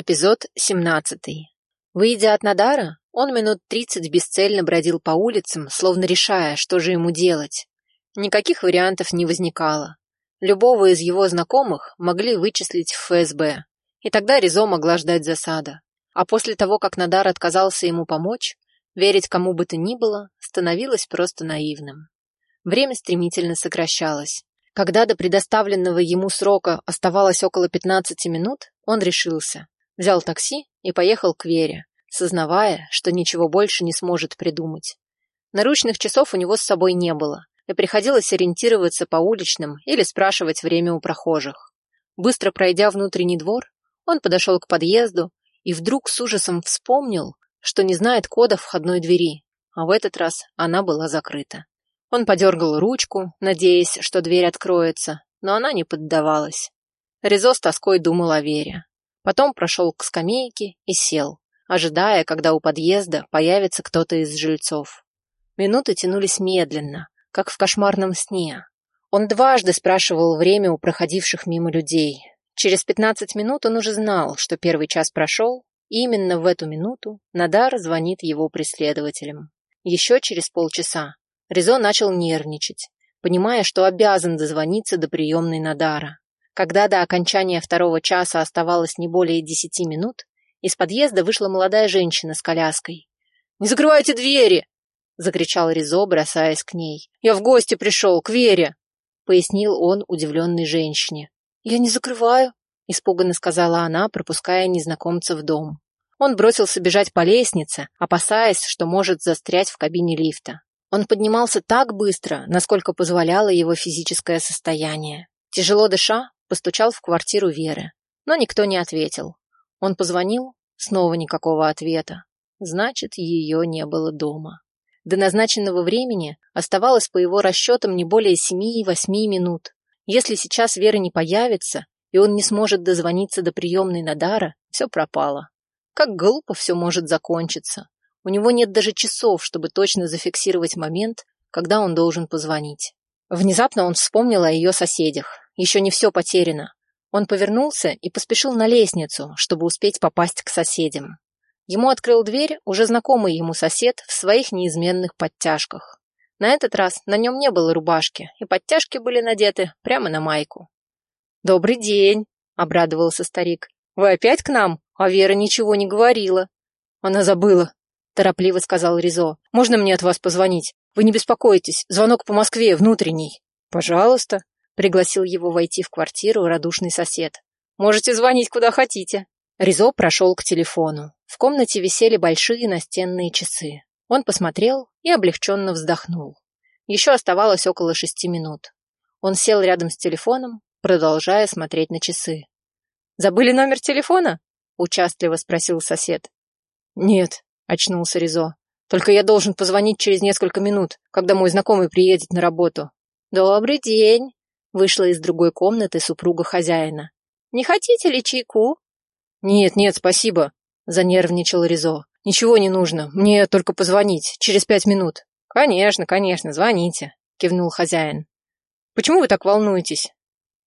Эпизод 17. Выйдя от Надара, он минут тридцать бесцельно бродил по улицам, словно решая, что же ему делать. Никаких вариантов не возникало. Любого из его знакомых могли вычислить в ФСБ, и тогда Ризо могла ждать засада. А после того, как Надар отказался ему помочь, верить кому бы то ни было становилось просто наивным. Время стремительно сокращалось. Когда до предоставленного ему срока оставалось около 15 минут, он решился взял такси и поехал к Вере, сознавая, что ничего больше не сможет придумать. Наручных часов у него с собой не было, и приходилось ориентироваться по уличным или спрашивать время у прохожих. Быстро пройдя внутренний двор, он подошел к подъезду и вдруг с ужасом вспомнил, что не знает кода входной двери, а в этот раз она была закрыта. Он подергал ручку, надеясь, что дверь откроется, но она не поддавалась. Резо с тоской думал о Вере. Потом прошел к скамейке и сел, ожидая, когда у подъезда появится кто-то из жильцов. Минуты тянулись медленно, как в кошмарном сне. Он дважды спрашивал время у проходивших мимо людей. Через пятнадцать минут он уже знал, что первый час прошел, и именно в эту минуту Надар звонит его преследователям. Еще через полчаса Резо начал нервничать, понимая, что обязан дозвониться до приемной Надара. Когда до окончания второго часа оставалось не более десяти минут, из подъезда вышла молодая женщина с коляской. «Не закрывайте двери!» — закричал Ризо, бросаясь к ней. «Я в гости пришел, к Вере!» — пояснил он удивленной женщине. «Я не закрываю», — испуганно сказала она, пропуская незнакомца в дом. Он бросился бежать по лестнице, опасаясь, что может застрять в кабине лифта. Он поднимался так быстро, насколько позволяло его физическое состояние. Тяжело дыша, Постучал в квартиру Веры, но никто не ответил. Он позвонил, снова никакого ответа. Значит, ее не было дома. До назначенного времени оставалось по его расчетам не более семи-восьми минут. Если сейчас Вера не появится, и он не сможет дозвониться до приемной Надара, все пропало. Как глупо все может закончиться. У него нет даже часов, чтобы точно зафиксировать момент, когда он должен позвонить. Внезапно он вспомнил о ее соседях. Еще не все потеряно. Он повернулся и поспешил на лестницу, чтобы успеть попасть к соседям. Ему открыл дверь уже знакомый ему сосед в своих неизменных подтяжках. На этот раз на нем не было рубашки, и подтяжки были надеты прямо на майку. «Добрый день!» — обрадовался старик. «Вы опять к нам? А Вера ничего не говорила». «Она забыла», — торопливо сказал Ризо. «Можно мне от вас позвонить? Вы не беспокойтесь, звонок по Москве, внутренний». «Пожалуйста», Пригласил его войти в квартиру радушный сосед. «Можете звонить куда хотите». Ризо прошел к телефону. В комнате висели большие настенные часы. Он посмотрел и облегченно вздохнул. Еще оставалось около шести минут. Он сел рядом с телефоном, продолжая смотреть на часы. «Забыли номер телефона?» — участливо спросил сосед. «Нет», — очнулся Ризо. «Только я должен позвонить через несколько минут, когда мой знакомый приедет на работу». «Добрый день», Вышла из другой комнаты супруга хозяина. «Не хотите ли чайку?» «Нет, нет, спасибо», — занервничал Ризо. «Ничего не нужно, мне только позвонить, через пять минут». «Конечно, конечно, звоните», — кивнул хозяин. «Почему вы так волнуетесь?»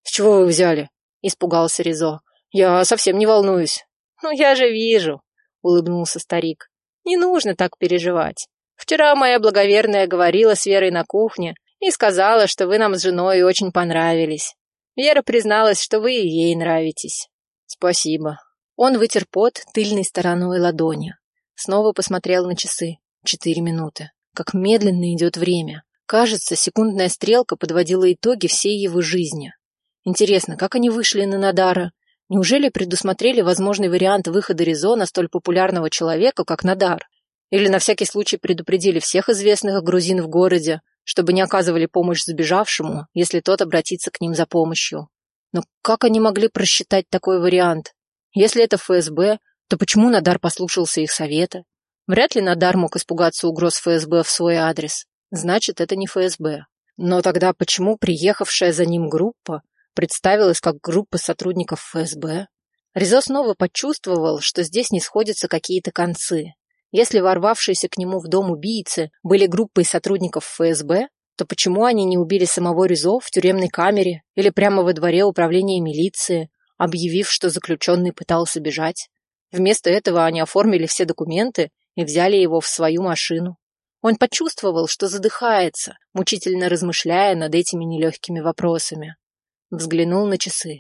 «С чего вы взяли?» — испугался Ризо. «Я совсем не волнуюсь». «Ну, я же вижу», — улыбнулся старик. «Не нужно так переживать. Вчера моя благоверная говорила с Верой на кухне, и сказала, что вы нам с женой очень понравились. Вера призналась, что вы ей нравитесь. Спасибо. Он вытер пот тыльной стороной ладони. Снова посмотрел на часы. Четыре минуты. Как медленно идет время. Кажется, секундная стрелка подводила итоги всей его жизни. Интересно, как они вышли на Надара? Неужели предусмотрели возможный вариант выхода Резона столь популярного человека, как Надар? Или на всякий случай предупредили всех известных грузин в городе, чтобы не оказывали помощь сбежавшему, если тот обратится к ним за помощью. Но как они могли просчитать такой вариант? Если это ФСБ, то почему Надар послушался их совета? Вряд ли Надар мог испугаться угроз ФСБ в свой адрес. Значит, это не ФСБ. Но тогда почему приехавшая за ним группа представилась как группа сотрудников ФСБ? Резо снова почувствовал, что здесь не сходятся какие-то концы. Если ворвавшиеся к нему в дом убийцы были группой сотрудников ФСБ, то почему они не убили самого Ризо в тюремной камере или прямо во дворе управления милиции, объявив, что заключенный пытался бежать? Вместо этого они оформили все документы и взяли его в свою машину. Он почувствовал, что задыхается, мучительно размышляя над этими нелегкими вопросами. Взглянул на часы.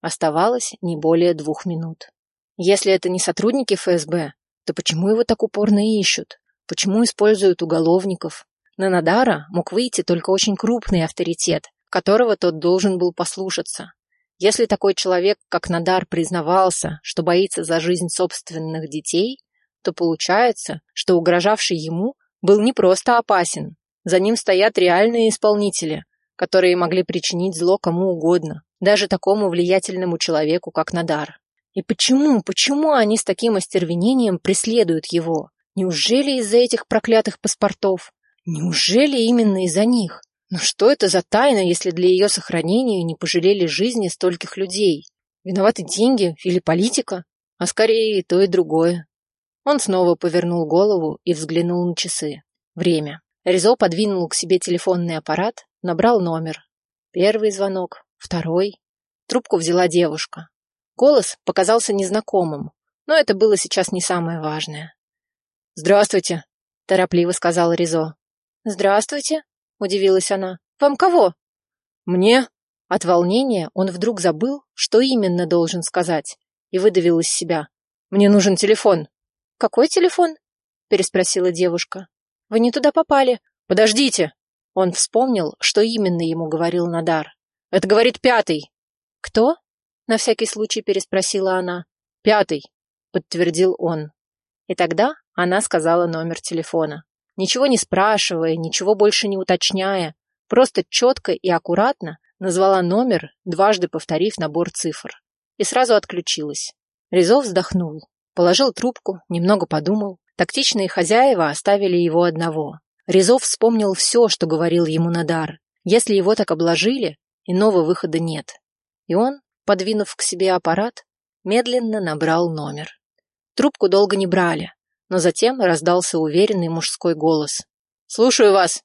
Оставалось не более двух минут. Если это не сотрудники ФСБ, то почему его так упорно ищут? Почему используют уголовников? На Надара мог выйти только очень крупный авторитет, которого тот должен был послушаться. Если такой человек, как Надар, признавался, что боится за жизнь собственных детей, то получается, что угрожавший ему был не просто опасен. За ним стоят реальные исполнители, которые могли причинить зло кому угодно, даже такому влиятельному человеку, как Надар. И почему, почему они с таким остервенением преследуют его? Неужели из-за этих проклятых паспортов? Неужели именно из-за них? Но что это за тайна, если для ее сохранения не пожалели жизни стольких людей? Виноваты деньги или политика? А скорее и то, и другое. Он снова повернул голову и взглянул на часы. Время. Резо подвинул к себе телефонный аппарат, набрал номер. Первый звонок, второй. Трубку взяла девушка. Голос показался незнакомым, но это было сейчас не самое важное. «Здравствуйте», — торопливо сказал Ризо. «Здравствуйте», — удивилась она. «Вам кого?» «Мне». От волнения он вдруг забыл, что именно должен сказать, и выдавил из себя. «Мне нужен телефон». «Какой телефон?» — переспросила девушка. «Вы не туда попали». «Подождите!» Он вспомнил, что именно ему говорил Надар. «Это говорит пятый!» «Кто?» — на всякий случай переспросила она. «Пятый!» — подтвердил он. И тогда она сказала номер телефона. Ничего не спрашивая, ничего больше не уточняя, просто четко и аккуратно назвала номер, дважды повторив набор цифр. И сразу отключилась. Резов вздохнул. Положил трубку, немного подумал. Тактичные хозяева оставили его одного. Резов вспомнил все, что говорил ему Надар. Если его так обложили, иного выхода нет. И он, подвинув к себе аппарат, медленно набрал номер. Трубку долго не брали, но затем раздался уверенный мужской голос. «Слушаю вас!»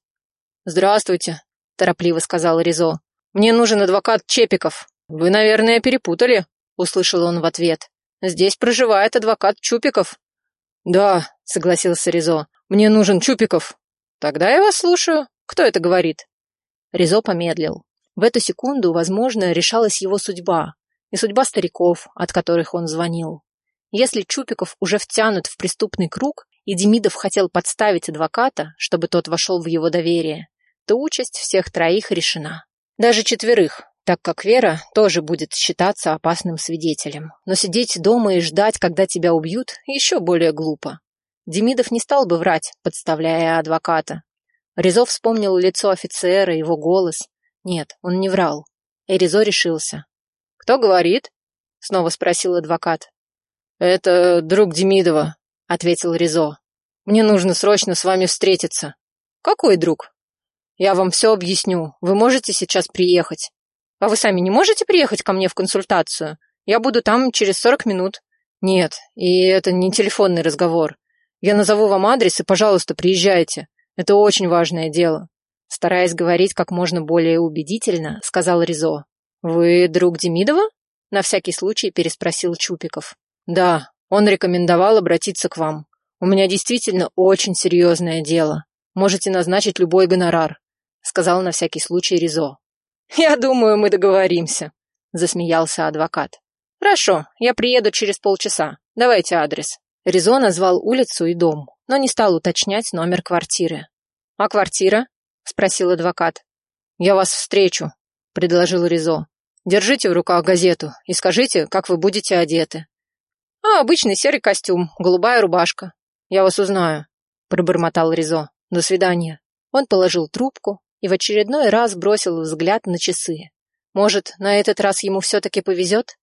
«Здравствуйте», — торопливо сказал Резо. «Мне нужен адвокат Чепиков. Вы, наверное, перепутали», — услышал он в ответ. Здесь проживает адвокат Чупиков». «Да», — согласился Ризо, — «мне нужен Чупиков». «Тогда я вас слушаю. Кто это говорит?» Ризо помедлил. В эту секунду, возможно, решалась его судьба и судьба стариков, от которых он звонил. Если Чупиков уже втянут в преступный круг, и Демидов хотел подставить адвоката, чтобы тот вошел в его доверие, то участь всех троих решена. Даже четверых, так как Вера тоже будет считаться опасным свидетелем. Но сидеть дома и ждать, когда тебя убьют, еще более глупо. Демидов не стал бы врать, подставляя адвоката. Резо вспомнил лицо офицера, его голос. Нет, он не врал. И Резо решился. «Кто говорит?» — снова спросил адвокат. «Это друг Демидова», — ответил Резо. «Мне нужно срочно с вами встретиться». «Какой друг?» «Я вам все объясню. Вы можете сейчас приехать?» А вы сами не можете приехать ко мне в консультацию? Я буду там через сорок минут. Нет, и это не телефонный разговор. Я назову вам адрес, и, пожалуйста, приезжайте. Это очень важное дело. Стараясь говорить как можно более убедительно, сказал Ризо. Вы друг Демидова? На всякий случай переспросил Чупиков. Да, он рекомендовал обратиться к вам. У меня действительно очень серьезное дело. Можете назначить любой гонорар, сказал на всякий случай Ризо. «Я думаю, мы договоримся», — засмеялся адвокат. «Хорошо, я приеду через полчаса. Давайте адрес». Резо назвал улицу и дом, но не стал уточнять номер квартиры. «А квартира?» — спросил адвокат. «Я вас встречу», — предложил Резо. «Держите в руках газету и скажите, как вы будете одеты». «А, обычный серый костюм, голубая рубашка. Я вас узнаю», — пробормотал Резо. «До свидания». Он положил трубку, и в очередной раз бросил взгляд на часы. Может, на этот раз ему все-таки повезет?